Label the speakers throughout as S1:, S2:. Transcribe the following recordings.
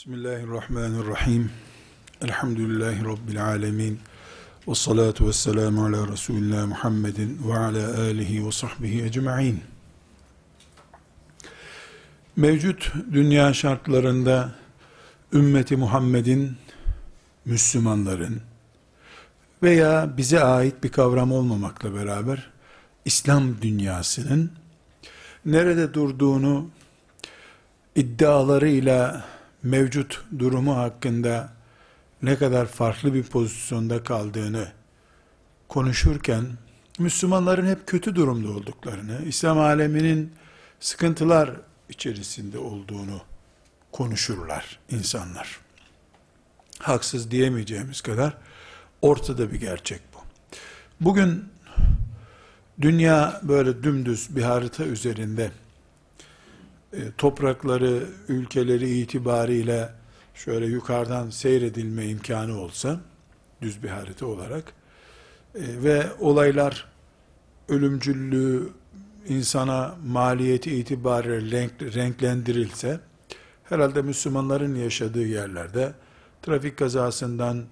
S1: Bismillahirrahmanirrahim. Elhamdülillahi Rabbil alemin. Ve salatu ve selamu ala Resulullah Muhammedin ve ala alihi ve sahbihi ecma'in. Mevcut dünya şartlarında ümmeti Muhammed'in, Müslümanların veya bize ait bir kavram olmamakla beraber İslam dünyasının nerede durduğunu iddialarıyla mevcut durumu hakkında ne kadar farklı bir pozisyonda kaldığını konuşurken Müslümanların hep kötü durumda olduklarını, İslam aleminin sıkıntılar içerisinde olduğunu konuşurlar insanlar. Haksız diyemeyeceğimiz kadar ortada bir gerçek bu. Bugün dünya böyle dümdüz bir harita üzerinde toprakları, ülkeleri itibariyle şöyle yukarıdan seyredilme imkanı olsa, düz bir harita olarak, e, ve olaylar ölümcüllüğü insana maliyeti itibariyle renk, renklendirilse, herhalde Müslümanların yaşadığı yerlerde, trafik kazasından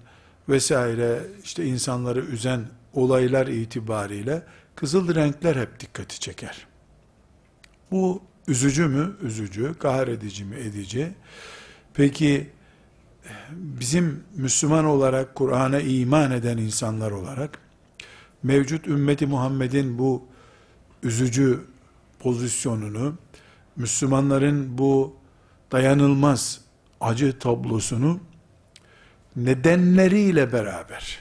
S1: vesaire, işte insanları üzen olaylar itibariyle, kızıl renkler hep dikkati çeker. Bu Üzücü mü? Üzücü. Kahredici mi? Edici. Peki bizim Müslüman olarak Kur'an'a iman eden insanlar olarak mevcut ümmeti Muhammed'in bu üzücü pozisyonunu Müslümanların bu dayanılmaz acı tablosunu nedenleriyle beraber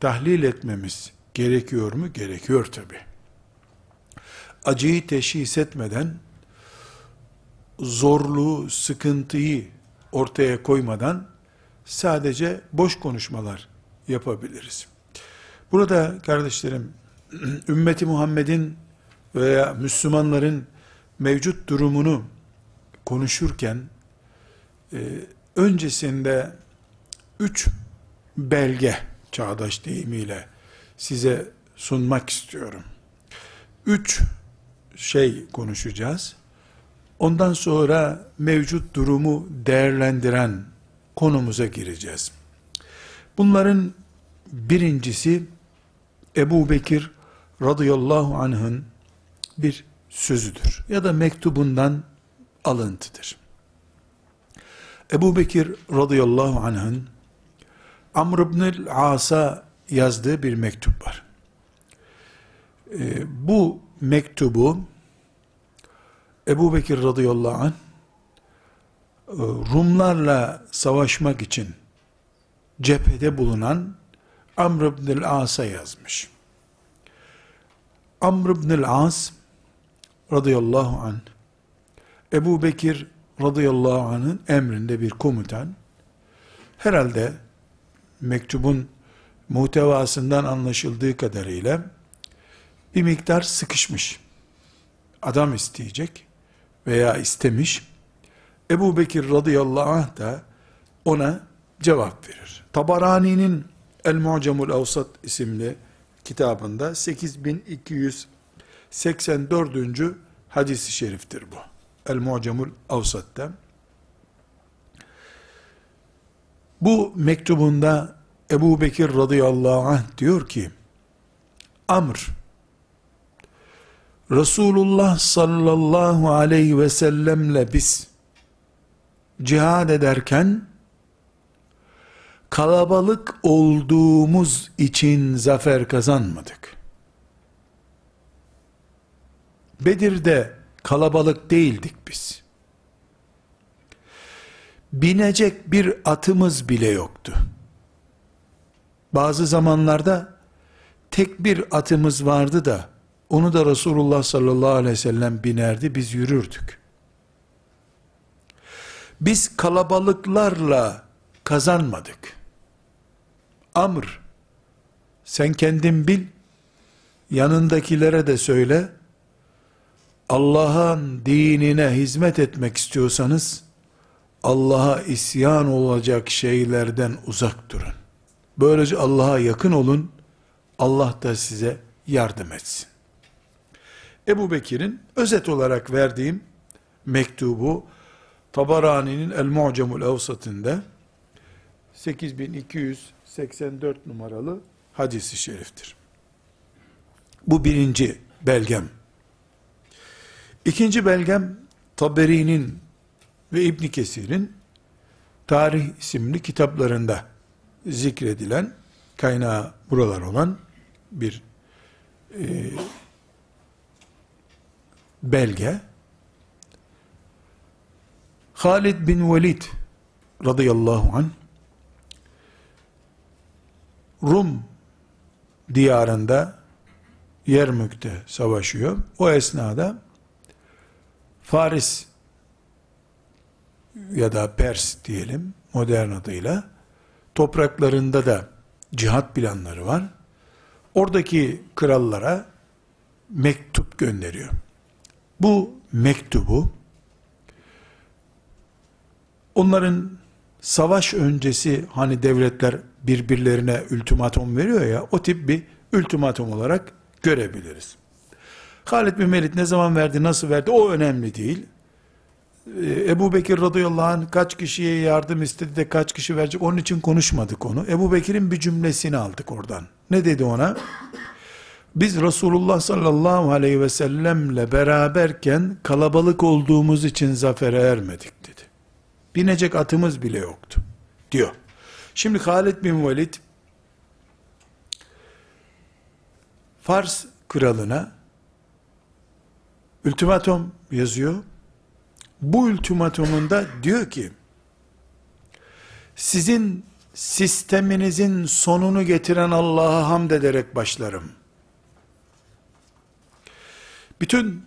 S1: tahlil etmemiz gerekiyor mu? Gerekiyor tabi. Acıyı teşhis etmeden zorluğu, sıkıntıyı ortaya koymadan sadece boş konuşmalar yapabiliriz. Burada kardeşlerim, ümmeti Muhammed'in veya Müslümanların mevcut durumunu konuşurken, e, öncesinde üç belge, çağdaş deyimiyle size sunmak istiyorum. Üç şey konuşacağız. Ondan sonra mevcut durumu değerlendiren konumuza gireceğiz. Bunların birincisi Ebu Bekir radıyallahu anh'ın bir sözüdür ya da mektubundan alıntıdır. Ebu Bekir radıyallahu anh'ın Amr ibn As'a yazdığı bir mektup var. Ee, bu mektubu Ebu Bekir radıyallahu anh, e, Rumlarla savaşmak için cephede bulunan Amr ibn As'a yazmış. Amr ibn As radıyallahu anh, Ebu Bekir radıyallahu anh'ın emrinde bir komutan, herhalde mektubun muhtevasından anlaşıldığı kadarıyla bir miktar sıkışmış. Adam isteyecek veya istemiş. Ebu Bekir radıyallahu anh da ona cevap verir. Tabarani'nin El-Mu'camul Avsat isimli kitabında 8284. hadisi şeriftir bu. El-Mu'camul Avsat'ta. Bu mektubunda Ebu Bekir radıyallahu anh diyor ki, Amr, Resulullah sallallahu aleyhi ve sellemle biz cihad ederken kalabalık olduğumuz için zafer kazanmadık. Bedir'de kalabalık değildik biz. Binecek bir atımız bile yoktu. Bazı zamanlarda tek bir atımız vardı da onu da Resulullah sallallahu aleyhi ve sellem binerdi, biz yürürdük. Biz kalabalıklarla kazanmadık. Amr, sen kendin bil, yanındakilere de söyle, Allah'ın dinine hizmet etmek istiyorsanız, Allah'a isyan olacak şeylerden uzak durun. Böylece Allah'a yakın olun, Allah da size yardım etsin. Ebu Bekir'in özet olarak verdiğim mektubu Tabarani'nin El Mu'cemul Evsat'ında 8284 numaralı hadisi şeriftir. Bu birinci belgem. İkinci belgem Taberi'nin ve İbn Kesir'in Tarih isimli kitaplarında zikredilen kaynağı buralar olan bir e, belge. Halid bin Velid radıyallahu anh Rum diyarında Yermük'te savaşıyor. O esnada Faris ya da Pers diyelim modern adıyla topraklarında da cihat planları var. Oradaki krallara mektup gönderiyor. Bu mektubu onların savaş öncesi hani devletler birbirlerine ultimatum veriyor ya o tip bir ultimatum olarak görebiliriz. Halid bin Velid ne zaman verdi, nasıl verdi o önemli değil. Ee, Ebu Bekir radıyallahu anh kaç kişiye yardım istedi de kaç kişi verecek onun için konuşmadık onu. Ebu Bekir'in bir cümlesini aldık oradan. Ne dedi ona? Biz Resulullah sallallahu aleyhi ve sellemle beraberken kalabalık olduğumuz için zafere ermedik dedi. Binecek atımız bile yoktu diyor. Şimdi Halid bin Velid Fars kralına ultimatum yazıyor. Bu ultimatumunda diyor ki sizin sisteminizin sonunu getiren Allah'a hamd ederek başlarım. Bütün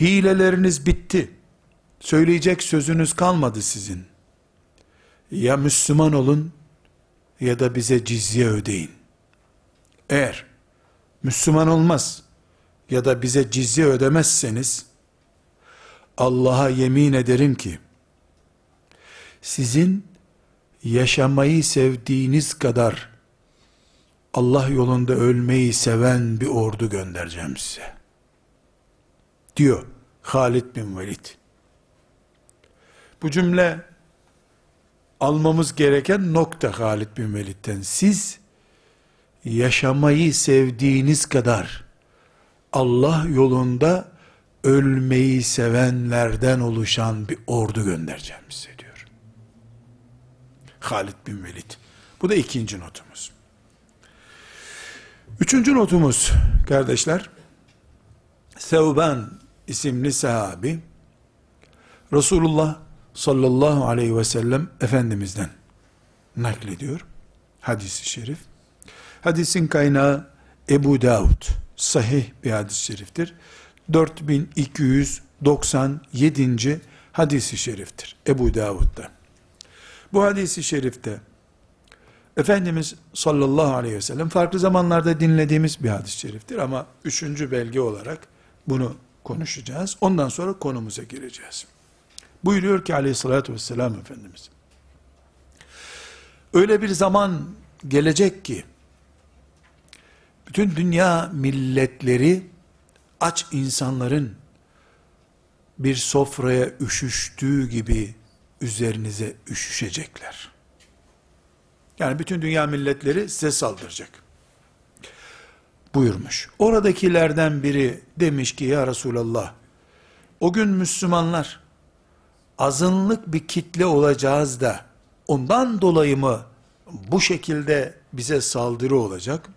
S1: hileleriniz bitti. Söyleyecek sözünüz kalmadı sizin. Ya Müslüman olun ya da bize cizye ödeyin. Eğer Müslüman olmaz ya da bize cizye ödemezseniz Allah'a yemin ederim ki sizin yaşamayı sevdiğiniz kadar Allah yolunda ölmeyi seven bir ordu göndereceğim size. Diyor Halid bin Velid. Bu cümle almamız gereken nokta Halid bin Velid'den. Siz yaşamayı sevdiğiniz kadar Allah yolunda ölmeyi sevenlerden oluşan bir ordu göndereceğim size diyor. Halid bin Velid. Bu da ikinci notumuz. Üçüncü notumuz kardeşler, Sevban isimli sahabi, Resulullah sallallahu aleyhi ve sellem Efendimiz'den naklediyor. Hadisi şerif. Hadisin kaynağı Ebu Davud. Sahih bir hadis-i şeriftir. 4297. hadisi şeriftir. Ebu Davud'da. Bu hadisi şerifte Efendimiz sallallahu aleyhi ve sellem farklı zamanlarda dinlediğimiz bir hadis-i şeriftir ama üçüncü belge olarak bunu konuşacağız. Ondan sonra konumuza gireceğiz. Buyuruyor ki aleyhissalatü vesselam Efendimiz. Öyle bir zaman gelecek ki bütün dünya milletleri aç insanların bir sofraya üşüştüğü gibi üzerinize üşüşecekler. Yani bütün dünya milletleri size saldıracak. Buyurmuş. Oradakilerden biri demiş ki ya Resulallah o gün Müslümanlar azınlık bir kitle olacağız da ondan dolayı mı bu şekilde bize saldırı olacak?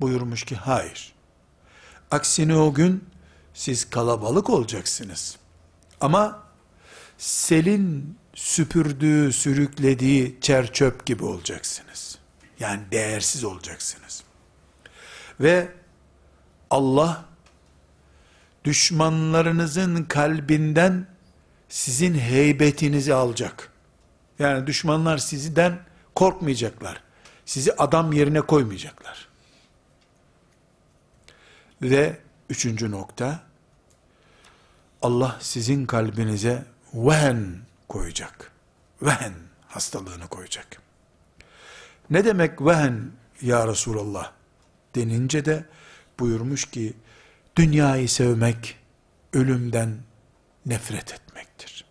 S1: Buyurmuş ki hayır. Aksine o gün siz kalabalık olacaksınız. Ama selin süpürdüğü, sürüklediği çer çöp gibi olacaksınız. Yani değersiz olacaksınız. Ve Allah düşmanlarınızın kalbinden sizin heybetinizi alacak. Yani düşmanlar sizden korkmayacaklar. Sizi adam yerine koymayacaklar. Ve üçüncü nokta, Allah sizin kalbinize vehen koyacak. Vehen hastalığını koyacak. Ne demek vehen ya Resulallah denince de buyurmuş ki dünyayı sevmek ölümden nefret etmektir.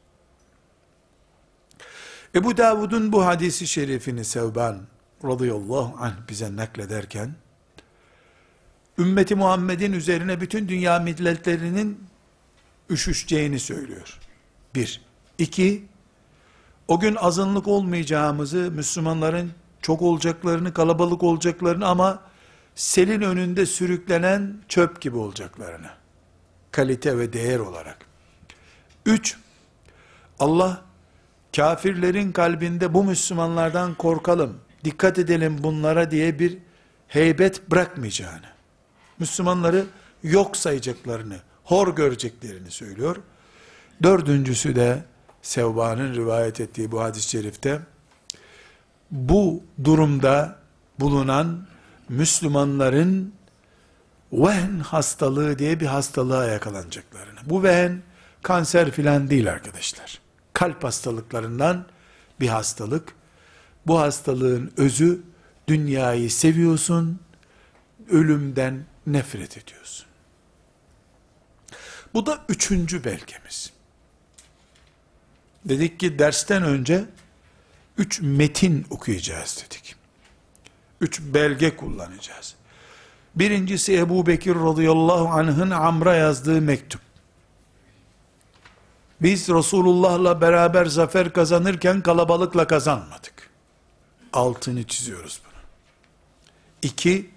S1: Ebu Davud'un bu hadisi şerifini Sevban radıyallahu anh bize naklederken, ümmeti Muhammed'in üzerine bütün dünya milletlerinin üşüşeceğini söylüyor. Bir. İki, o gün azınlık olmayacağımızı, Müslümanların çok olacaklarını, kalabalık olacaklarını ama selin önünde sürüklenen çöp gibi olacaklarını. Kalite ve değer olarak. Üç, Allah kafirlerin kalbinde bu Müslümanlardan korkalım, dikkat edelim bunlara diye bir heybet bırakmayacağını, Müslümanları yok sayacaklarını, hor göreceklerini söylüyor. Dördüncüsü de Sevba'nın rivayet ettiği bu hadis-i şerifte bu durumda bulunan Müslümanların vehn hastalığı diye bir hastalığa yakalanacaklarını. Bu vehn kanser filan değil arkadaşlar. Kalp hastalıklarından bir hastalık. Bu hastalığın özü dünyayı seviyorsun, ölümden nefret ediyorsun. Bu da üçüncü belgemiz. Dedik ki dersten önce üç metin okuyacağız dedik. Üç belge kullanacağız. Birincisi Ebu Bekir radıyallahu anh'ın Amr'a yazdığı mektup. Biz Resulullah'la beraber zafer kazanırken kalabalıkla kazanmadık. Altını çiziyoruz bunu. İki,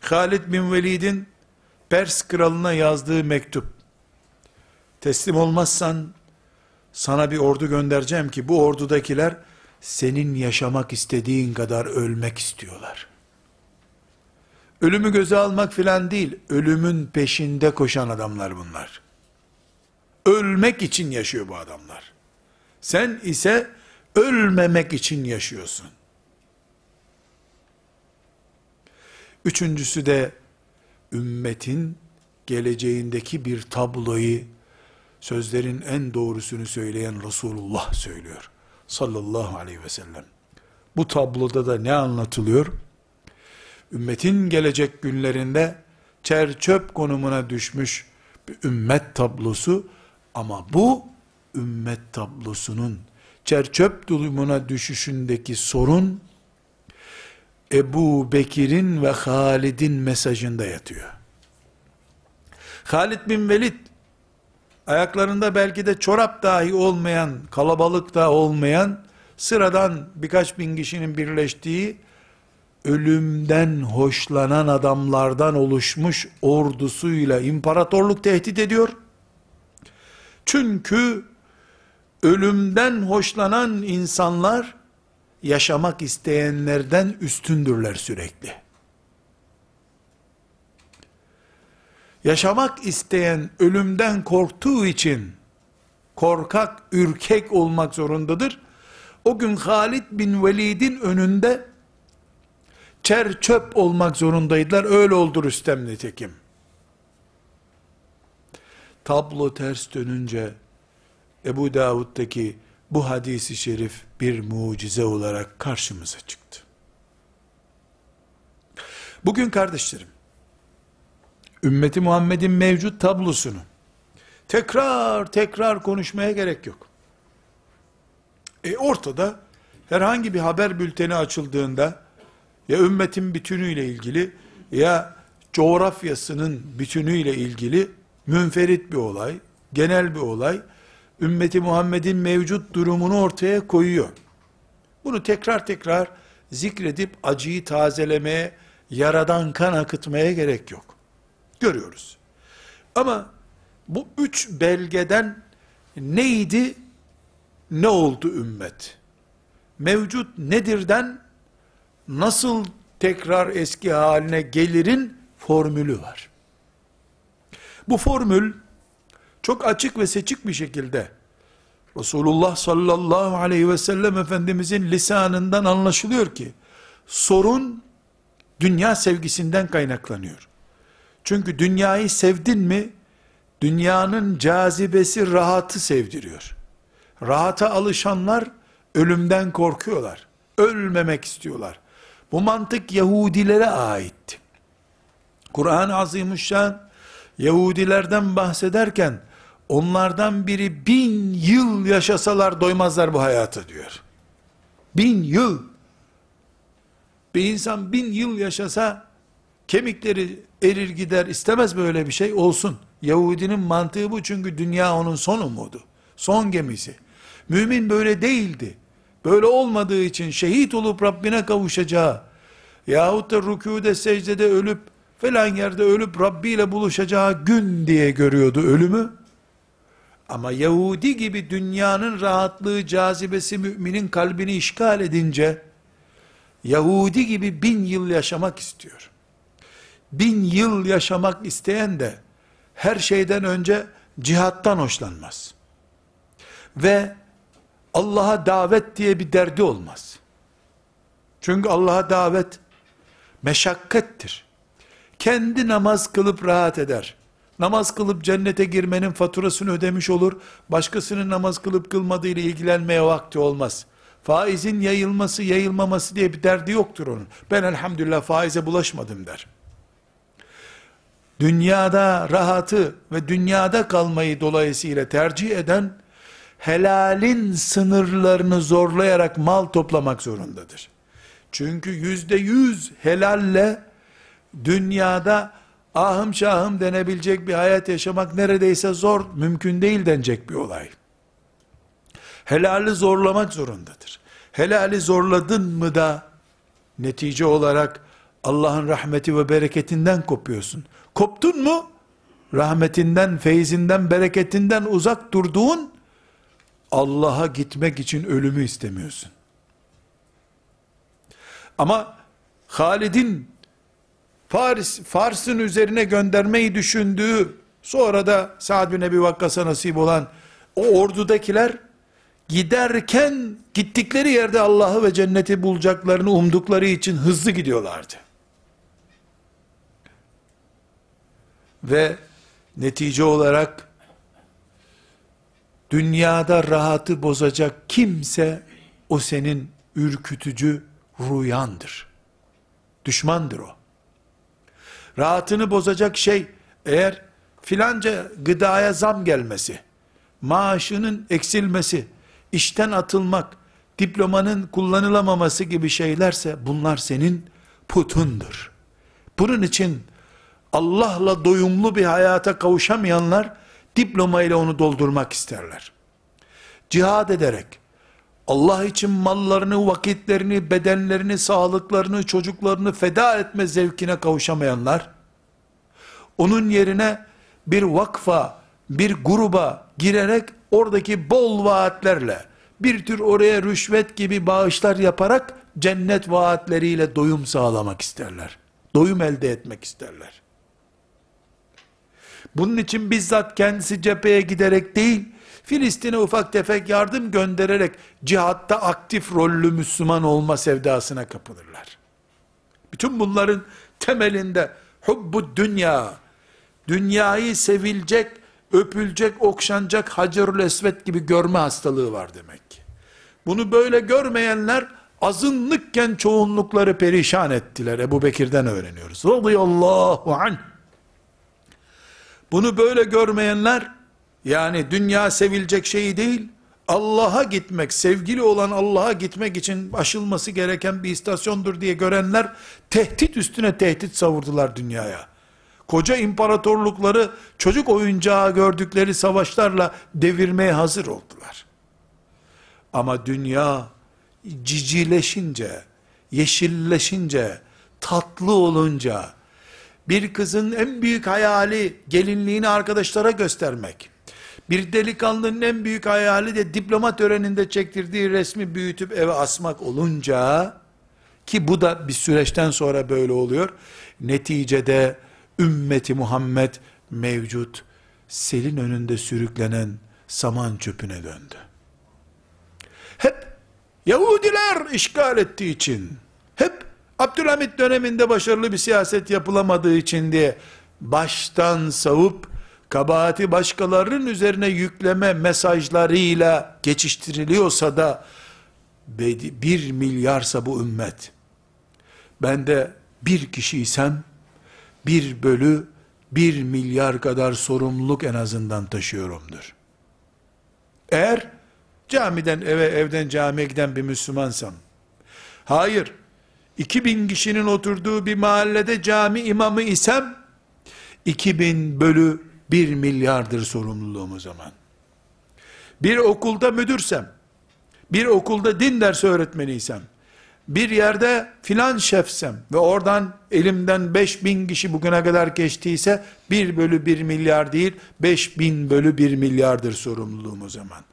S1: Halid bin Velid'in Pers kralına yazdığı mektup. Teslim olmazsan sana bir ordu göndereceğim ki bu ordudakiler senin yaşamak istediğin kadar ölmek istiyorlar. Ölümü göze almak filan değil, ölümün peşinde koşan adamlar bunlar. Ölmek için yaşıyor bu adamlar. Sen ise ölmemek için yaşıyorsun. Üçüncüsü de ümmetin geleceğindeki bir tabloyu sözlerin en doğrusunu söyleyen Resulullah söylüyor. Sallallahu aleyhi ve sellem. Bu tabloda da ne anlatılıyor? Ümmetin gelecek günlerinde çer çöp konumuna düşmüş bir ümmet tablosu ama bu ümmet tablosunun çer çöp durumuna düşüşündeki sorun Ebu Bekir'in ve Halid'in mesajında yatıyor. Halid bin Velid ayaklarında belki de çorap dahi olmayan, kalabalık da olmayan, sıradan birkaç bin kişinin birleştiği, ölümden hoşlanan adamlardan oluşmuş ordusuyla imparatorluk tehdit ediyor. Çünkü ölümden hoşlanan insanlar, yaşamak isteyenlerden üstündürler sürekli. Yaşamak isteyen ölümden korktuğu için korkak, ürkek olmak zorundadır. O gün Halid bin Velid'in önünde çer çöp olmak zorundaydılar. Öyle oldu Rüstem nitekim. Tablo ters dönünce Ebu Davud'daki bu hadisi şerif bir mucize olarak karşımıza çıktı. Bugün kardeşlerim, ümmeti Muhammed'in mevcut tablosunu tekrar tekrar konuşmaya gerek yok. E ortada herhangi bir haber bülteni açıldığında ya ümmetin bütünüyle ilgili ya coğrafyasının bütünüyle ilgili münferit bir olay, genel bir olay, ümmeti Muhammed'in mevcut durumunu ortaya koyuyor. Bunu tekrar tekrar zikredip acıyı tazelemeye, yaradan kan akıtmaya gerek yok görüyoruz. Ama bu üç belgeden neydi, ne oldu ümmet? Mevcut nedirden nasıl tekrar eski haline gelirin formülü var. Bu formül çok açık ve seçik bir şekilde Resulullah sallallahu aleyhi ve sellem Efendimizin lisanından anlaşılıyor ki sorun dünya sevgisinden kaynaklanıyor. Çünkü dünyayı sevdin mi, dünyanın cazibesi rahatı sevdiriyor. Rahata alışanlar ölümden korkuyorlar. Ölmemek istiyorlar. Bu mantık Yahudilere aitti. Kur'an-ı Azimuşşan Yahudilerden bahsederken onlardan biri bin yıl yaşasalar doymazlar bu hayatı diyor. Bin yıl. Bir insan bin yıl yaşasa kemikleri erir gider istemez böyle bir şey olsun. Yahudinin mantığı bu çünkü dünya onun son umudu. Son gemisi. Mümin böyle değildi. Böyle olmadığı için şehit olup Rabbine kavuşacağı yahut da rükûde secdede ölüp falan yerde ölüp Rabbi ile buluşacağı gün diye görüyordu ölümü. Ama Yahudi gibi dünyanın rahatlığı, cazibesi müminin kalbini işgal edince, Yahudi gibi bin yıl yaşamak istiyor. Bin yıl yaşamak isteyen de, her şeyden önce cihattan hoşlanmaz. Ve Allah'a davet diye bir derdi olmaz. Çünkü Allah'a davet meşakkattir. Kendi namaz kılıp rahat eder. Namaz kılıp cennete girmenin faturasını ödemiş olur. Başkasının namaz kılıp kılmadığı ile ilgilenmeye vakti olmaz. Faizin yayılması yayılmaması diye bir derdi yoktur onun. Ben elhamdülillah faize bulaşmadım der. Dünyada rahatı ve dünyada kalmayı dolayısıyla tercih eden helalin sınırlarını zorlayarak mal toplamak zorundadır. Çünkü yüzde yüz helalle dünyada ahım şahım denebilecek bir hayat yaşamak neredeyse zor, mümkün değil denecek bir olay. Helali zorlamak zorundadır. Helali zorladın mı da netice olarak Allah'ın rahmeti ve bereketinden kopuyorsun. Koptun mu? Rahmetinden, feyzinden, bereketinden uzak durduğun Allah'a gitmek için ölümü istemiyorsun. Ama Halid'in Faris, Fars'ın üzerine göndermeyi düşündüğü, sonra da Sa'd bin Ebi Vakkas'a nasip olan o ordudakiler, giderken gittikleri yerde Allah'ı ve cenneti bulacaklarını umdukları için hızlı gidiyorlardı. Ve netice olarak dünyada rahatı bozacak kimse o senin ürkütücü rüyandır. Düşmandır o. Rahatını bozacak şey eğer filanca gıdaya zam gelmesi, maaşının eksilmesi, işten atılmak, diplomanın kullanılamaması gibi şeylerse bunlar senin putundur. Bunun için Allah'la doyumlu bir hayata kavuşamayanlar diploma ile onu doldurmak isterler. Cihad ederek Allah için mallarını, vakitlerini, bedenlerini, sağlıklarını, çocuklarını feda etme zevkine kavuşamayanlar, onun yerine bir vakfa, bir gruba girerek oradaki bol vaatlerle, bir tür oraya rüşvet gibi bağışlar yaparak cennet vaatleriyle doyum sağlamak isterler. Doyum elde etmek isterler. Bunun için bizzat kendisi cepheye giderek değil, Filistin'e ufak tefek yardım göndererek cihatta aktif rollü Müslüman olma sevdasına kapılırlar. Bütün bunların temelinde hubbu dünya, dünyayı sevilecek, öpülecek, okşanacak Hacerül Esvet gibi görme hastalığı var demek. Bunu böyle görmeyenler azınlıkken çoğunlukları perişan ettiler. Ebu Bekir'den öğreniyoruz. Radıyallahu anh. Bunu böyle görmeyenler yani dünya sevilecek şey değil, Allah'a gitmek, sevgili olan Allah'a gitmek için aşılması gereken bir istasyondur diye görenler, tehdit üstüne tehdit savurdular dünyaya. Koca imparatorlukları çocuk oyuncağı gördükleri savaşlarla devirmeye hazır oldular. Ama dünya cicileşince, yeşilleşince, tatlı olunca, bir kızın en büyük hayali gelinliğini arkadaşlara göstermek, bir delikanlının en büyük hayali de diploma töreninde çektirdiği resmi büyütüp eve asmak olunca, ki bu da bir süreçten sonra böyle oluyor, neticede ümmeti Muhammed mevcut, selin önünde sürüklenen saman çöpüne döndü. Hep Yahudiler işgal ettiği için, hep Abdülhamit döneminde başarılı bir siyaset yapılamadığı için diye baştan savup kabahati başkalarının üzerine yükleme mesajlarıyla geçiştiriliyorsa da bir milyarsa bu ümmet ben de bir kişiysem bir bölü bir milyar kadar sorumluluk en azından taşıyorumdur. Eğer camiden eve, evden camiye giden bir Müslümansam, hayır, 2000 kişinin oturduğu bir mahallede cami imamı isem, 2000 bölü 1 milyardır sorumluluğum o zaman. Bir okulda müdürsem, bir okulda din dersi öğretmeniysem, bir yerde filan şefsem ve oradan elimden 5000 kişi bugüne kadar geçtiyse 1 bölü 1 milyar değil 5000 bölü 1 milyardır sorumluluğum o zaman.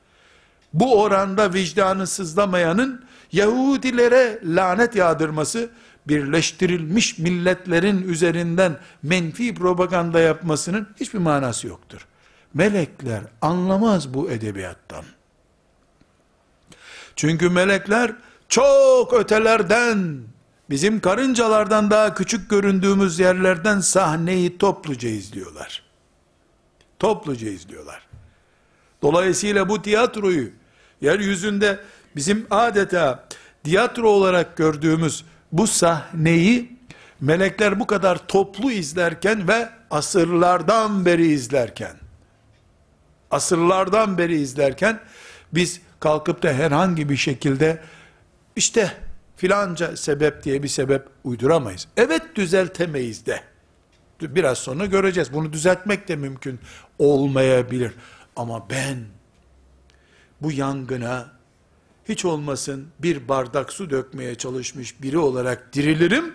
S1: Bu oranda vicdanı sızlamayanın Yahudilere lanet yağdırması, birleştirilmiş milletlerin üzerinden menfi propaganda yapmasının hiçbir manası yoktur. Melekler anlamaz bu edebiyattan. Çünkü melekler çok ötelerden, bizim karıncalardan daha küçük göründüğümüz yerlerden sahneyi topluca izliyorlar. Topluca izliyorlar. Dolayısıyla bu tiyatroyu yeryüzünde bizim adeta tiyatro olarak gördüğümüz bu sahneyi melekler bu kadar toplu izlerken ve asırlardan beri izlerken asırlardan beri izlerken biz kalkıp da herhangi bir şekilde işte filanca sebep diye bir sebep uyduramayız. Evet düzeltemeyiz de. Biraz sonra göreceğiz. Bunu düzeltmek de mümkün olmayabilir. Ama ben bu yangına hiç olmasın bir bardak su dökmeye çalışmış biri olarak dirilirim.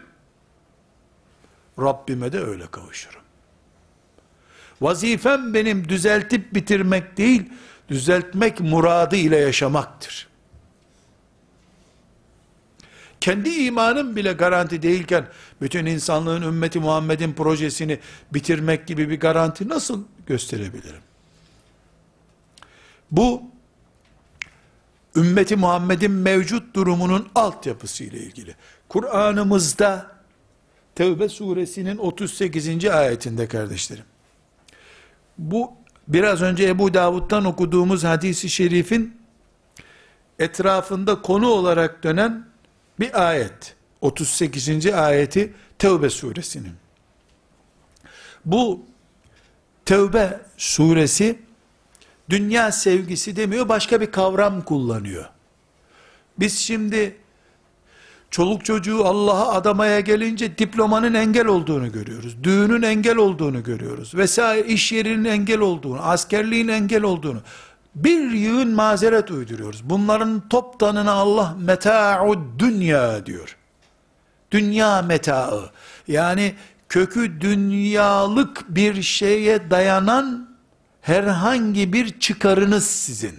S1: Rabbime de öyle kavuşurum. Vazifem benim düzeltip bitirmek değil, düzeltmek muradı ile yaşamaktır. Kendi imanım bile garanti değilken, bütün insanlığın ümmeti Muhammed'in projesini bitirmek gibi bir garanti nasıl gösterebilirim? Bu, ümmeti Muhammed'in mevcut durumunun altyapısı ile ilgili. Kur'an'ımızda, Tevbe suresinin 38. ayetinde kardeşlerim, bu biraz önce Ebu Davud'dan okuduğumuz hadisi şerifin etrafında konu olarak dönen bir ayet. 38. ayeti Tevbe suresinin. Bu Tevbe suresi dünya sevgisi demiyor başka bir kavram kullanıyor. Biz şimdi çoluk çocuğu Allah'a adamaya gelince diplomanın engel olduğunu görüyoruz. Düğünün engel olduğunu görüyoruz. Vesaire iş yerinin engel olduğunu, askerliğin engel olduğunu. Bir yığın mazeret uyduruyoruz. Bunların toptanına Allah meta'ud dünya diyor. Dünya metaı. Yani kökü dünyalık bir şeye dayanan herhangi bir çıkarınız sizin.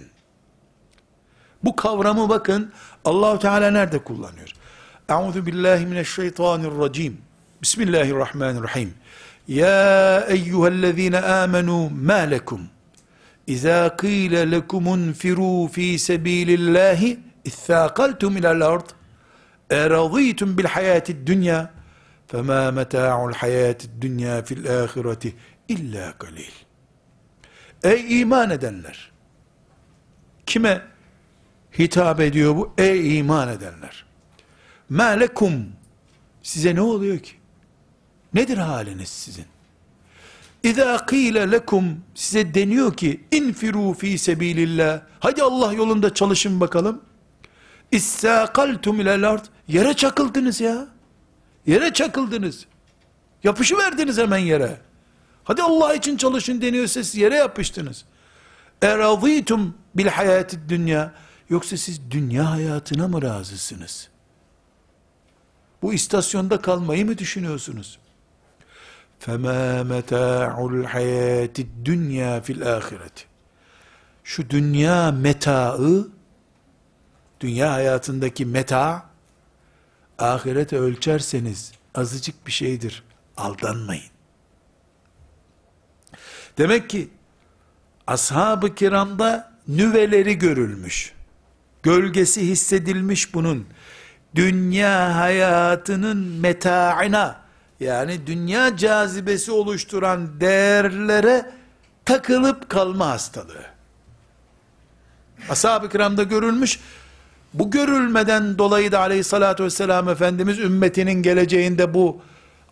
S1: Bu kavramı bakın Allahu Teala nerede kullanıyor? Euzu billahi mineşşeytanirracim. Bismillahirrahmanirrahim. Ya eyyühellezine amenu ma lekum İza qîle lekum unfiru fi sebilillahi itthakaltum ila'l ard eradîtum bil hayatid dunya fema meta'ul hayatid dunya fil ahireti illa qalil. Ey iman edenler! Kime hitap ediyor bu? Ey iman edenler! Melekum size ne oluyor ki? Nedir haliniz sizin? İza qile lekum size deniyor ki infiru fi sebilillah. Hadi Allah yolunda çalışın bakalım. İstaqaltum ilel ard. Yere çakıldınız ya. Yere çakıldınız. Yapışı verdiniz hemen yere. Hadi Allah için çalışın deniyorsa siz yere yapıştınız. Eraditum bil hayatid dünya. Yoksa siz dünya hayatına mı razısınız? Bu istasyonda kalmayı mı düşünüyorsunuz? فَمَا مَتَاعُ الْحَيَاتِ الدُّنْيَا fil الْآخِرَةِ Şu dünya metaı, dünya hayatındaki meta, ahirete ölçerseniz azıcık bir şeydir. Aldanmayın. Demek ki ashab-ı kiramda nüveleri görülmüş. Gölgesi hissedilmiş bunun. Dünya hayatının metaına yani dünya cazibesi oluşturan değerlere takılıp kalma hastalığı. Ashab-ı kiramda görülmüş, bu görülmeden dolayı da aleyhissalatü vesselam Efendimiz ümmetinin geleceğinde bu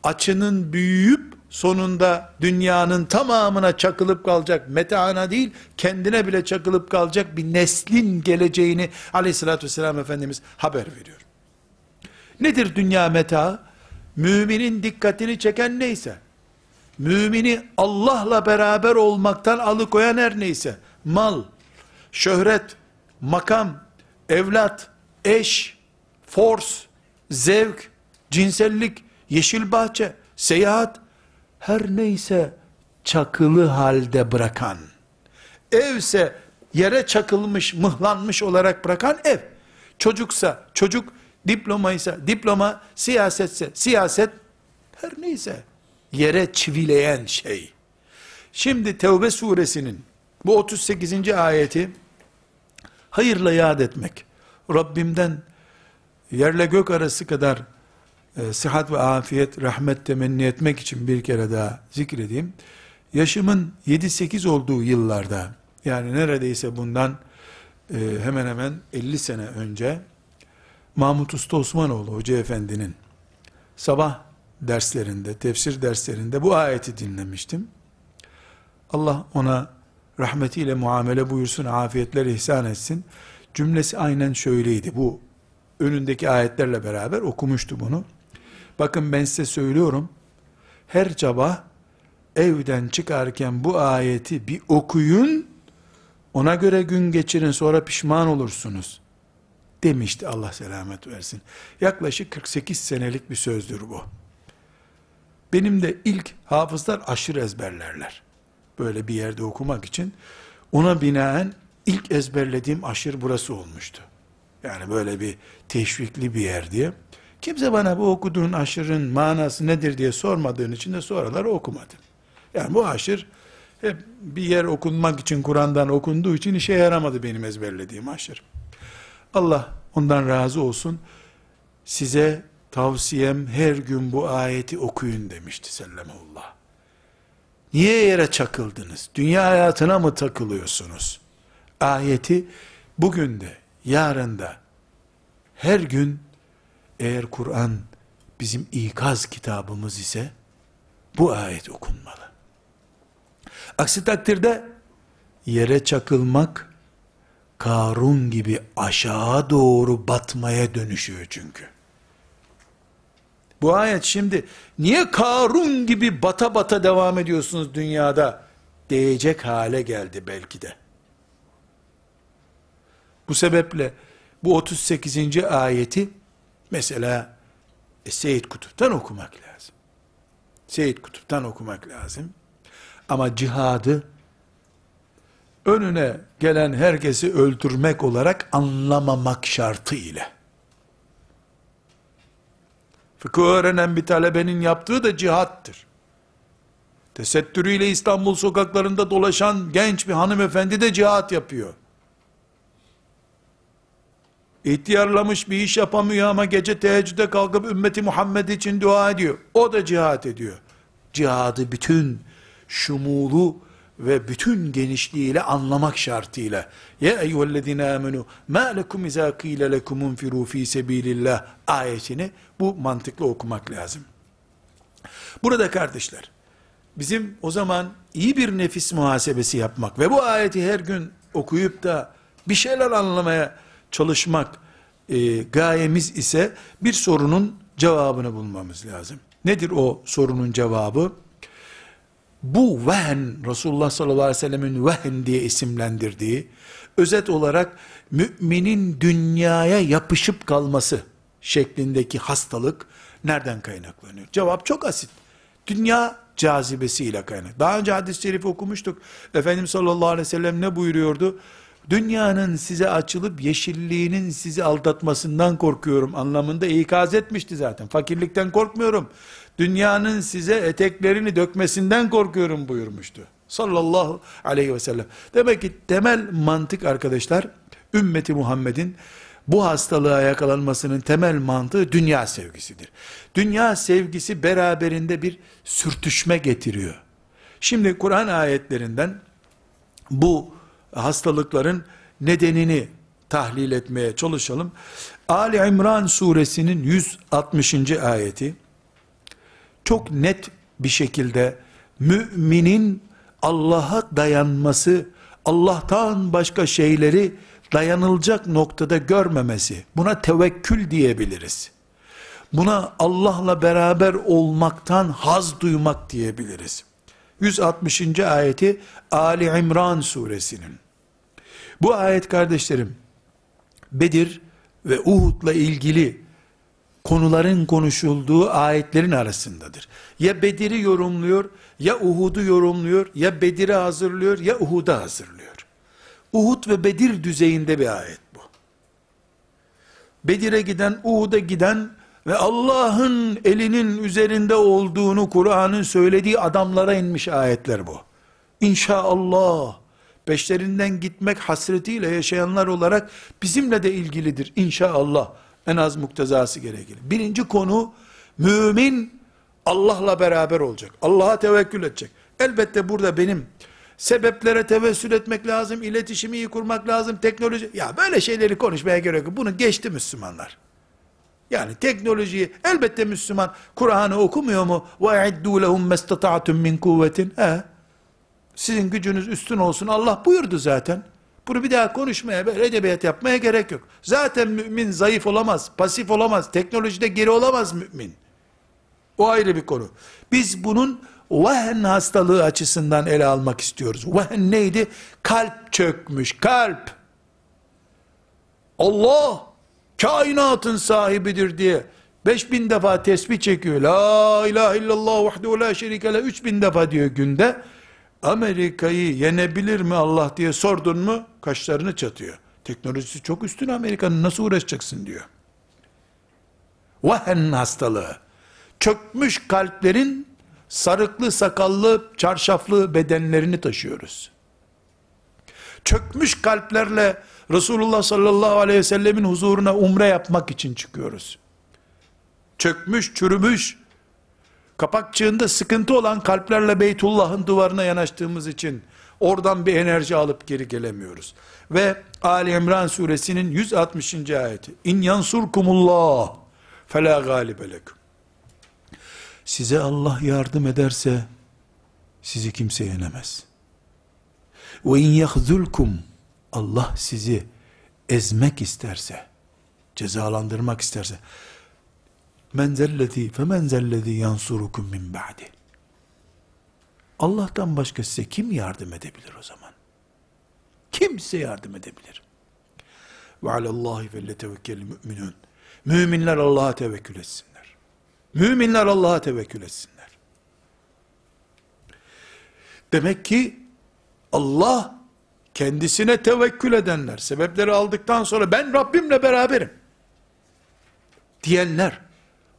S1: açının büyüyüp sonunda dünyanın tamamına çakılıp kalacak, metaana değil, kendine bile çakılıp kalacak bir neslin geleceğini aleyhissalatü vesselam Efendimiz haber veriyor. Nedir dünya meta? Müminin dikkatini çeken neyse, mümini Allah'la beraber olmaktan alıkoyan her neyse, mal, şöhret, makam, evlat, eş, force, zevk, cinsellik, yeşil bahçe, seyahat, her neyse çakılı halde bırakan, evse yere çakılmış, mıhlanmış olarak bırakan ev, çocuksa çocuk, diplomaysa diploma, siyasetse siyaset, her neyse yere çivileyen şey. Şimdi Tevbe suresinin bu 38. ayeti hayırla yad etmek, Rabbimden yerle gök arası kadar e, sıhhat ve afiyet, rahmet temenni etmek için bir kere daha zikredeyim. Yaşımın 7-8 olduğu yıllarda, yani neredeyse bundan e, hemen hemen 50 sene önce, Mahmut Usta Osmanoğlu Hoca Efendi'nin sabah derslerinde, tefsir derslerinde bu ayeti dinlemiştim. Allah ona rahmetiyle muamele buyursun, afiyetler ihsan etsin. Cümlesi aynen şöyleydi. Bu önündeki ayetlerle beraber okumuştu bunu. Bakın ben size söylüyorum. Her sabah evden çıkarken bu ayeti bir okuyun. Ona göre gün geçirin sonra pişman olursunuz. Demişti Allah selamet versin. Yaklaşık 48 senelik bir sözdür bu. Benim de ilk hafızlar aşırı ezberlerler. Böyle bir yerde okumak için. Ona binaen ilk ezberlediğim aşır burası olmuştu. Yani böyle bir teşvikli bir yer diye. Kimse bana bu okuduğun aşırın manası nedir diye sormadığın için de sonraları okumadım. Yani bu aşır hep bir yer okunmak için Kur'an'dan okunduğu için işe yaramadı benim ezberlediğim aşır. Allah ondan razı olsun. Size tavsiyem her gün bu ayeti okuyun demişti sellemullah. Niye yere çakıldınız? Dünya hayatına mı takılıyorsunuz? Ayeti bugün de, yarın da, her gün eğer Kur'an bizim ikaz kitabımız ise bu ayet okunmalı. Aksi takdirde yere çakılmak Karun gibi aşağı doğru batmaya dönüşüyor çünkü. Bu ayet şimdi niye Karun gibi bata bata devam ediyorsunuz dünyada diyecek hale geldi belki de. Bu sebeple bu 38. ayeti mesela e, Seyyid Kutup'tan okumak lazım. Seyyid Kutup'tan okumak lazım. Ama cihadı önüne gelen herkesi öldürmek olarak anlamamak şartı ile. Fıkıh öğrenen bir talebenin yaptığı da cihattır. Tesettürüyle İstanbul sokaklarında dolaşan genç bir hanımefendi de cihat yapıyor. İhtiyarlamış bir iş yapamıyor ama gece teheccüde kalkıp ümmeti Muhammed için dua ediyor. O da cihat ediyor. Cihadı bütün şumulu ve bütün genişliğiyle anlamak şartıyla. Ya eyyühellezine amenu ma lekum izâ kîle lekum unfirû fî sebîlillah ayetini bu mantıklı okumak lazım. Burada kardeşler, bizim o zaman iyi bir nefis muhasebesi yapmak ve bu ayeti her gün okuyup da bir şeyler anlamaya çalışmak e, gayemiz ise bir sorunun cevabını bulmamız lazım. Nedir o sorunun cevabı? Bu vehn, Resulullah sallallahu aleyhi ve sellemin vehn diye isimlendirdiği, özet olarak müminin dünyaya yapışıp kalması şeklindeki hastalık nereden kaynaklanıyor? Cevap çok asit. Dünya cazibesiyle kaynak. Daha önce hadis-i şerif okumuştuk. Efendimiz sallallahu aleyhi ve sellem ne buyuruyordu? Dünyanın size açılıp yeşilliğinin sizi aldatmasından korkuyorum anlamında ikaz etmişti zaten. Fakirlikten korkmuyorum. Dünyanın size eteklerini dökmesinden korkuyorum buyurmuştu. Sallallahu aleyhi ve sellem. Demek ki temel mantık arkadaşlar, ümmeti Muhammed'in bu hastalığa yakalanmasının temel mantığı dünya sevgisidir. Dünya sevgisi beraberinde bir sürtüşme getiriyor. Şimdi Kur'an ayetlerinden bu hastalıkların nedenini tahlil etmeye çalışalım. Ali İmran suresinin 160. ayeti çok net bir şekilde müminin Allah'a dayanması, Allah'tan başka şeyleri dayanılacak noktada görmemesi, buna tevekkül diyebiliriz. Buna Allah'la beraber olmaktan haz duymak diyebiliriz. 160. ayeti Ali İmran suresinin. Bu ayet kardeşlerim, Bedir ve Uhud'la ilgili konuların konuşulduğu ayetlerin arasındadır. Ya Bedir'i yorumluyor, ya Uhud'u yorumluyor, ya Bedir'i hazırlıyor, ya Uhud'u hazırlıyor. Uhud ve Bedir düzeyinde bir ayet bu. Bedir'e giden, Uhud'a giden ve Allah'ın elinin üzerinde olduğunu Kur'an'ın söylediği adamlara inmiş ayetler bu. İnşallah peşlerinden gitmek hasretiyle yaşayanlar olarak bizimle de ilgilidir inşallah. En az muktezası gerekir. Birinci konu mümin Allah'la beraber olacak. Allah'a tevekkül edecek. Elbette burada benim sebeplere tevessül etmek lazım, iletişimi iyi kurmak lazım, teknoloji, ya böyle şeyleri konuşmaya gerek yok. Bunu geçti Müslümanlar. Yani teknolojiyi elbette Müslüman Kur'an'ı okumuyor mu? وَاَعِدُّوا لَهُمْ مَسْتَطَعْتُمْ مِنْ kuvvetin. He. Sizin gücünüz üstün olsun. Allah buyurdu zaten. Bunu bir daha konuşmaya, edebiyat yapmaya gerek yok. Zaten mümin zayıf olamaz, pasif olamaz, teknolojide geri olamaz mümin. O ayrı bir konu. Biz bunun vehen hastalığı açısından ele almak istiyoruz. Vehen neydi? Kalp çökmüş, kalp. Allah kainatın sahibidir diye 5000 defa tesbih çekiyor. La ilahe illallah vahdehu la şerike le 3000 defa diyor günde. Amerika'yı yenebilir mi Allah diye sordun mu kaşlarını çatıyor. Teknolojisi çok üstün Amerika'nın nasıl uğraşacaksın diyor. Vahen hastalığı. Çökmüş kalplerin sarıklı sakallı çarşaflı bedenlerini taşıyoruz. Çökmüş kalplerle Resulullah sallallahu aleyhi ve sellemin huzuruna umre yapmak için çıkıyoruz. Çökmüş, çürümüş, kapakçığında sıkıntı olan kalplerle Beytullah'ın duvarına yanaştığımız için oradan bir enerji alıp geri gelemiyoruz. Ve Ali İmran suresinin 160. ayeti. İn yansurkumullah fela galibe. Size Allah yardım ederse sizi kimse yenemez. Ve in yahzulkum Allah sizi ezmek isterse, cezalandırmak isterse, men zellezi fe men zellezi yansurukum min ba'di. Allah'tan başka size kim yardım edebilir o zaman? Kimse yardım edebilir. Ve alallahi ve tevekkel müminun. Müminler Allah'a tevekkül etsinler. Müminler Allah'a tevekkül etsinler. Demek ki Allah kendisine tevekkül edenler, sebepleri aldıktan sonra ben Rabbimle beraberim diyenler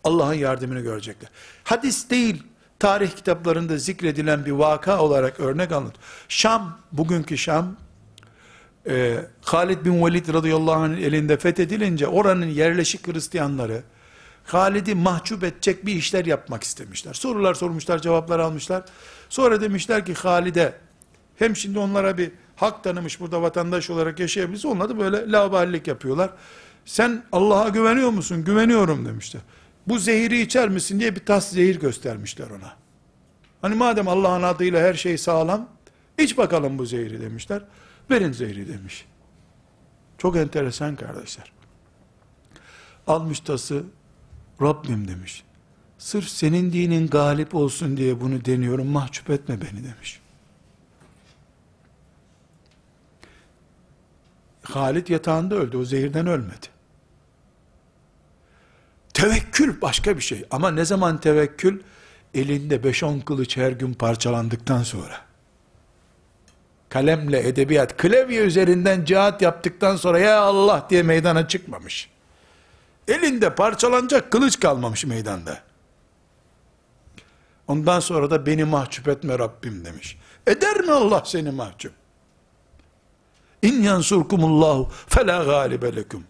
S1: Allah'ın yardımını görecekler. Hadis değil, tarih kitaplarında zikredilen bir vaka olarak örnek anlat. Şam, bugünkü Şam, e, Halid bin Velid radıyallahu anh'ın elinde fethedilince oranın yerleşik Hristiyanları, Halid'i mahcup edecek bir işler yapmak istemişler. Sorular sormuşlar, cevaplar almışlar. Sonra demişler ki Halid'e, hem şimdi onlara bir hak tanımış burada vatandaş olarak yaşayabiliriz. Onlar da böyle laballik yapıyorlar. Sen Allah'a güveniyor musun? Güveniyorum demişler. Bu zehiri içer misin diye bir tas zehir göstermişler ona. Hani madem Allah'ın adıyla her şey sağlam, iç bakalım bu zehri demişler. Verin zehri demiş. Çok enteresan kardeşler. Almış tası, Rabbim demiş. Sırf senin dinin galip olsun diye bunu deniyorum, mahcup etme beni demiş. Halit yatağında öldü. O zehirden ölmedi. Tevekkül başka bir şey. Ama ne zaman tevekkül? Elinde 5-10 kılıç her gün parçalandıktan sonra. Kalemle edebiyat, klavye üzerinden cihat yaptıktan sonra ya Allah diye meydana çıkmamış. Elinde parçalanacak kılıç kalmamış meydanda. Ondan sonra da beni mahcup etme Rabbim demiş. Eder mi Allah seni mahcup? İn yansurkumullahu fela galibe lekum.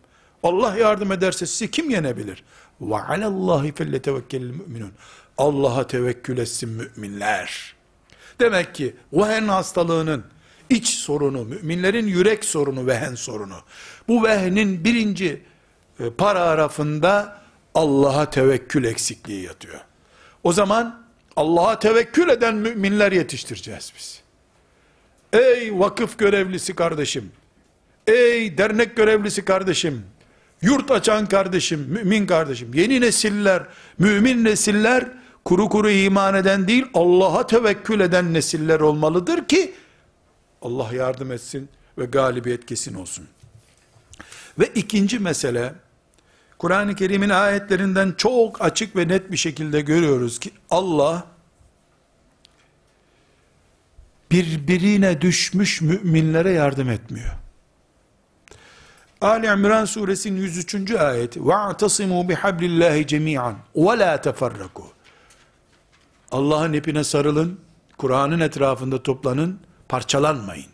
S1: Allah yardım ederse sizi kim yenebilir? Ve alallahi felletevekkelil müminun. Allah'a tevekkül etsin müminler. Demek ki vehen hastalığının iç sorunu, müminlerin yürek sorunu, vehen sorunu. Bu vehnin birinci e, paragrafında Allah'a tevekkül eksikliği yatıyor. O zaman Allah'a tevekkül eden müminler yetiştireceğiz biz. Ey vakıf görevlisi kardeşim, ey dernek görevlisi kardeşim, yurt açan kardeşim, mümin kardeşim, yeni nesiller, mümin nesiller, kuru kuru iman eden değil, Allah'a tevekkül eden nesiller olmalıdır ki, Allah yardım etsin ve galibiyet kesin olsun. Ve ikinci mesele, Kur'an-ı Kerim'in ayetlerinden çok açık ve net bir şekilde görüyoruz ki, Allah, birbirine düşmüş müminlere yardım etmiyor. Ali İmran suresinin 103. ayeti وَاَعْتَصِمُوا بِحَبْلِ اللّٰهِ جَمِيعًا وَلَا تَفَرَّقُوا Allah'ın ipine sarılın, Kur'an'ın etrafında toplanın, parçalanmayın.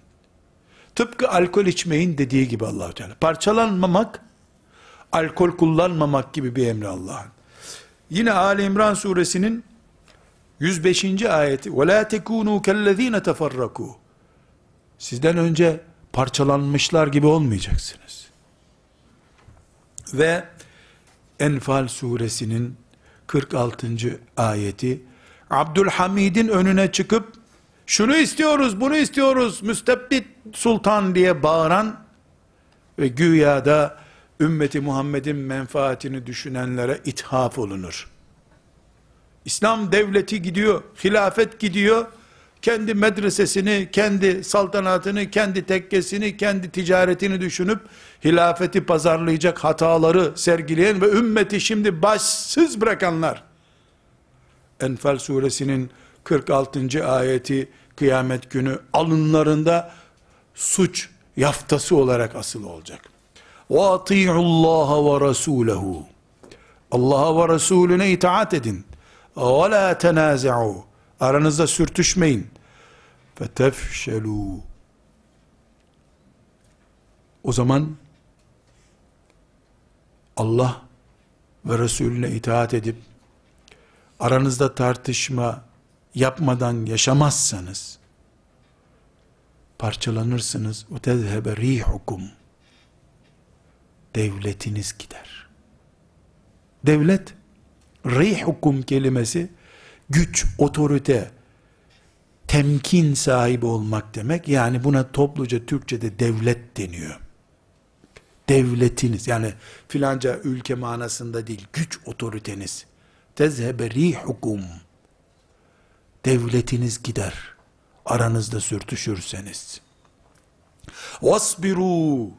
S1: Tıpkı alkol içmeyin dediği gibi allah Teala. Parçalanmamak, alkol kullanmamak gibi bir emri Allah'ın. Yine Ali İmran suresinin 105. ayeti وَلَا تَكُونُوا كَالَّذ۪ينَ تَفَرَّكُوا Sizden önce parçalanmışlar gibi olmayacaksınız. Ve Enfal suresinin 46. ayeti Abdülhamid'in önüne çıkıp şunu istiyoruz, bunu istiyoruz, müstebdit sultan diye bağıran ve güya da ümmeti Muhammed'in menfaatini düşünenlere ithaf olunur. İslam devleti gidiyor, hilafet gidiyor, kendi medresesini, kendi saltanatını, kendi tekkesini, kendi ticaretini düşünüp hilafeti pazarlayacak hataları sergileyen ve ümmeti şimdi başsız bırakanlar. Enfal suresinin 46. ayeti kıyamet günü alınlarında suç yaftası olarak asıl olacak. وَاطِيعُ اللّٰهَ وَرَسُولَهُ Allah'a ve Resulüne itaat edin. وَلَا تَنَازَعُوا Aranızda sürtüşmeyin. فَتَفْشَلُوا O zaman Allah ve Resulüne itaat edip aranızda tartışma yapmadan yaşamazsanız parçalanırsınız. وَتَذْهَبَ رِيحُكُمْ Devletiniz gider. Devlet Rihukum kelimesi güç, otorite, temkin sahibi olmak demek. Yani buna topluca Türkçe'de devlet deniyor. Devletiniz yani filanca ülke manasında değil, güç otoriteniz. Tezhebe rihukum. Devletiniz gider. Aranızda sürtüşürseniz. Vasbiru.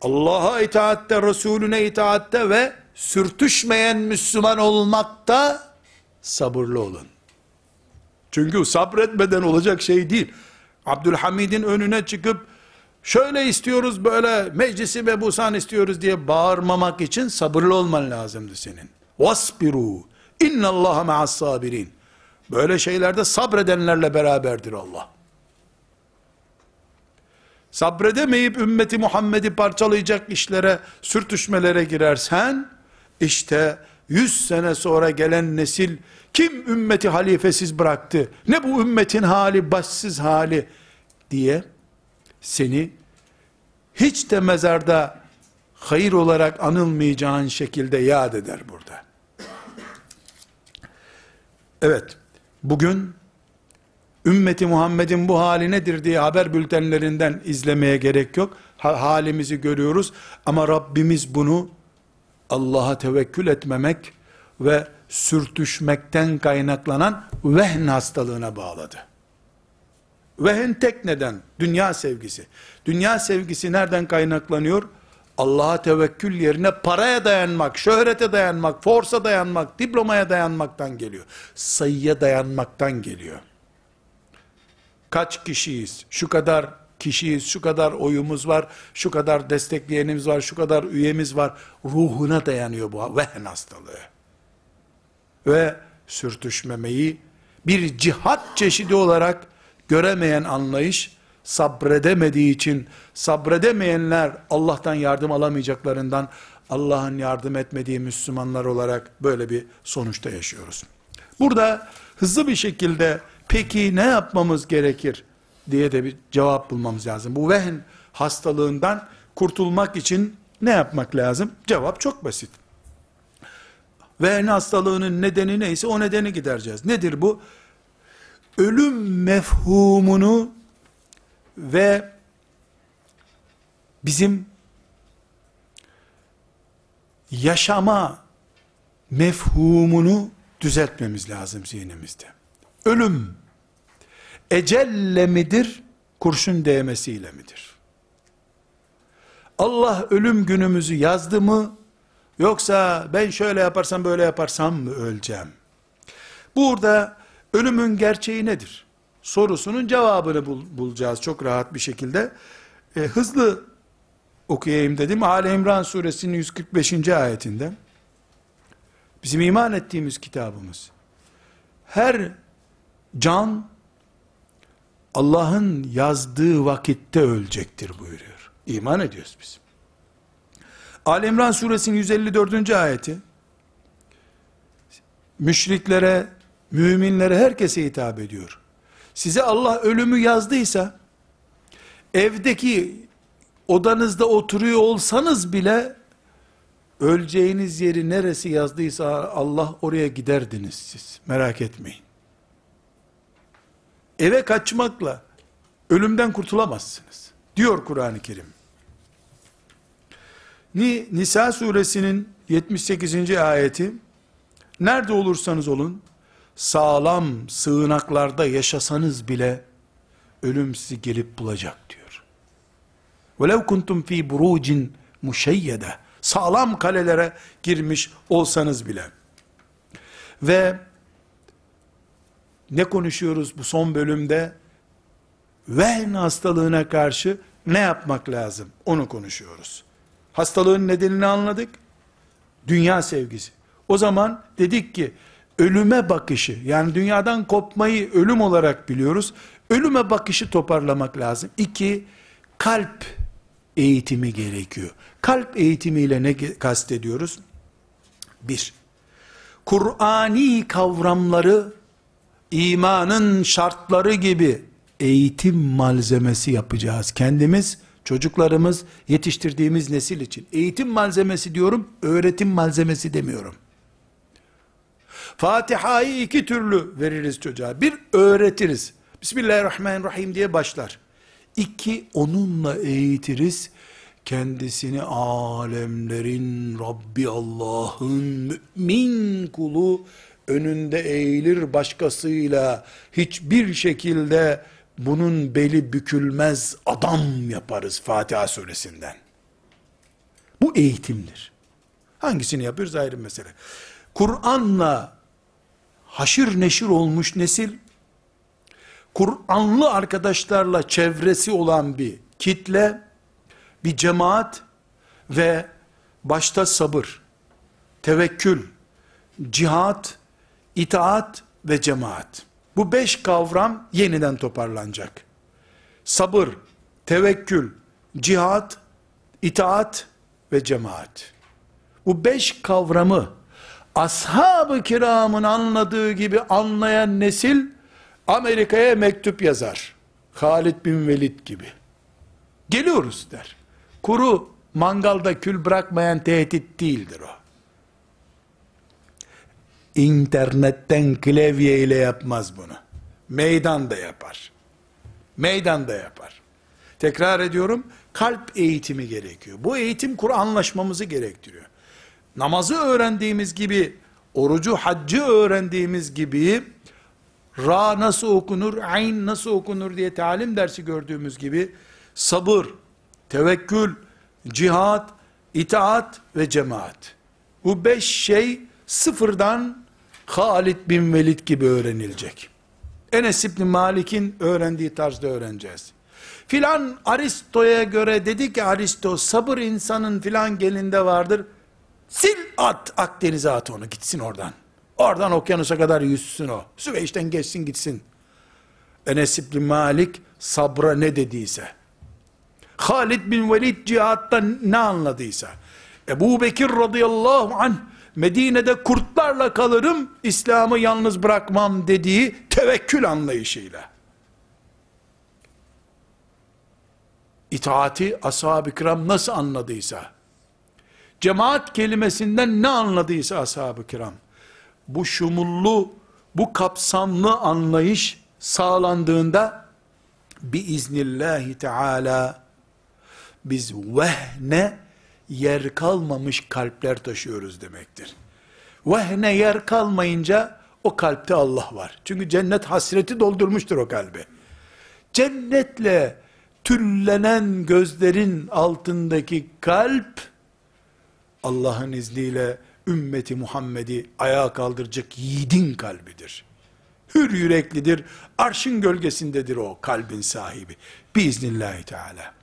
S1: Allah'a itaatte, Resulüne itaatte ve sürtüşmeyen Müslüman olmakta sabırlı olun. Çünkü sabretmeden olacak şey değil. Abdülhamid'in önüne çıkıp şöyle istiyoruz böyle meclisi mebusan istiyoruz diye bağırmamak için sabırlı olman lazımdı senin. Vasbiru innallaha ma'as sabirin. Böyle şeylerde sabredenlerle beraberdir Allah. Sabredemeyip ümmeti Muhammed'i parçalayacak işlere, sürtüşmelere girersen, işte 100 sene sonra gelen nesil kim ümmeti halifesiz bıraktı? Ne bu ümmetin hali, başsız hali diye seni hiç de mezarda hayır olarak anılmayacağın şekilde yad eder burada. Evet, bugün ümmeti Muhammed'in bu hali nedir diye haber bültenlerinden izlemeye gerek yok. halimizi görüyoruz ama Rabbimiz bunu Allah'a tevekkül etmemek ve sürtüşmekten kaynaklanan vehn hastalığına bağladı. Vehn tek neden? Dünya sevgisi. Dünya sevgisi nereden kaynaklanıyor? Allah'a tevekkül yerine paraya dayanmak, şöhrete dayanmak, forsa dayanmak, diplomaya dayanmaktan geliyor. Sayıya dayanmaktan geliyor. Kaç kişiyiz? Şu kadar kişiyiz, şu kadar oyumuz var, şu kadar destekleyenimiz var, şu kadar üyemiz var. Ruhuna dayanıyor bu vehn hastalığı. Ve sürtüşmemeyi bir cihat çeşidi olarak göremeyen anlayış, sabredemediği için, sabredemeyenler Allah'tan yardım alamayacaklarından, Allah'ın yardım etmediği Müslümanlar olarak böyle bir sonuçta yaşıyoruz. Burada hızlı bir şekilde peki ne yapmamız gerekir diye de bir cevap bulmamız lazım. Bu vehn hastalığından kurtulmak için ne yapmak lazım? Cevap çok basit. Vehn hastalığının nedeni neyse o nedeni gidereceğiz. Nedir bu? Ölüm mefhumunu ve bizim yaşama mefhumunu düzeltmemiz lazım zihnimizde. Ölüm ecelle midir, kurşun değmesiyle midir? Allah ölüm günümüzü yazdı mı, yoksa ben şöyle yaparsam böyle yaparsam mı öleceğim? Burada ölümün gerçeği nedir? Sorusunun cevabını bul, bulacağız çok rahat bir şekilde. E, hızlı okuyayım dedim. Ali İmran suresinin 145. ayetinde bizim iman ettiğimiz kitabımız her can Allah'ın yazdığı vakitte ölecektir buyuruyor. İman ediyoruz biz. Ali İmran suresinin 154. ayeti müşriklere, müminlere, herkese hitap ediyor. Size Allah ölümü yazdıysa evdeki odanızda oturuyor olsanız bile öleceğiniz yeri neresi yazdıysa Allah oraya giderdiniz siz. Merak etmeyin eve kaçmakla ölümden kurtulamazsınız. Diyor Kur'an-ı Kerim. Nisa suresinin 78. ayeti Nerede olursanız olun sağlam sığınaklarda yaşasanız bile ölüm sizi gelip bulacak diyor. Velev kuntum fi burucin muşeyyede sağlam kalelere girmiş olsanız bile ve ne konuşuyoruz bu son bölümde? Vehn hastalığına karşı ne yapmak lazım? Onu konuşuyoruz. Hastalığın nedenini anladık. Dünya sevgisi. O zaman dedik ki ölüme bakışı yani dünyadan kopmayı ölüm olarak biliyoruz. Ölüme bakışı toparlamak lazım. İki, kalp eğitimi gerekiyor. Kalp eğitimiyle ne kastediyoruz? Bir, Kur'ani kavramları imanın şartları gibi eğitim malzemesi yapacağız. Kendimiz, çocuklarımız, yetiştirdiğimiz nesil için. Eğitim malzemesi diyorum, öğretim malzemesi demiyorum. Fatiha'yı iki türlü veririz çocuğa. Bir, öğretiriz. Bismillahirrahmanirrahim diye başlar. İki, onunla eğitiriz. Kendisini alemlerin Rabbi Allah'ın mümin kulu önünde eğilir başkasıyla hiçbir şekilde bunun beli bükülmez adam yaparız Fatiha suresinden. Bu eğitimdir. Hangisini yapıyoruz ayrı mesele. Kur'an'la haşır neşir olmuş nesil, Kur'anlı arkadaşlarla çevresi olan bir kitle, bir cemaat ve başta sabır, tevekkül, cihat, itaat ve cemaat. Bu beş kavram yeniden toparlanacak. Sabır, tevekkül, cihat, itaat ve cemaat. Bu beş kavramı ashab-ı kiramın anladığı gibi anlayan nesil Amerika'ya mektup yazar. Halid bin Velid gibi. Geliyoruz der. Kuru mangalda kül bırakmayan tehdit değildir o. İnternetten klavye ile yapmaz bunu. Meydanda yapar. Meydanda yapar. Tekrar ediyorum, kalp eğitimi gerekiyor. Bu eğitim Kur'anlaşmamızı gerektiriyor. Namazı öğrendiğimiz gibi, orucu, haccı öğrendiğimiz gibi, ra nasıl okunur, ayn nasıl okunur diye talim dersi gördüğümüz gibi, sabır, tevekkül, cihat, itaat ve cemaat. Bu beş şey sıfırdan Halid bin Velid gibi öğrenilecek. Enes İbni Malik'in öğrendiği tarzda öğreneceğiz. Filan Aristo'ya göre dedi ki Aristo sabır insanın filan gelinde vardır. Sil at Akdeniz'e at onu gitsin oradan. Oradan okyanusa kadar yüzsün o. Süveyş'ten geçsin gitsin. Enes İbni Malik sabra ne dediyse. Halid bin Velid cihatta ne anladıysa. Ebu Bekir radıyallahu anh Medine'de kurtlarla kalırım, İslam'ı yalnız bırakmam dediği tevekkül anlayışıyla. İtaati ashab-ı kiram nasıl anladıysa, Cemaat kelimesinden ne anladıysa ashab-ı kiram, bu şumullu, bu kapsamlı anlayış sağlandığında, biiznillahi teala, biz vehne yer kalmamış kalpler taşıyoruz demektir. Vehne yer kalmayınca o kalpte Allah var. Çünkü cennet hasreti doldurmuştur o kalbi. Cennetle tüllenen gözlerin altındaki kalp Allah'ın izniyle ümmeti Muhammed'i ayağa kaldıracak yiğidin kalbidir. Hür yüreklidir. Arşın gölgesindedir o kalbin sahibi. Biiznillahü teala.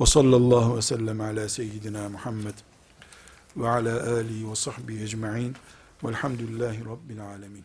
S1: Ve sallallahu ve sellem ala seyyidina Muhammed ve ala alihi ve sahbihi ecma'in velhamdülillahi rabbil alemin.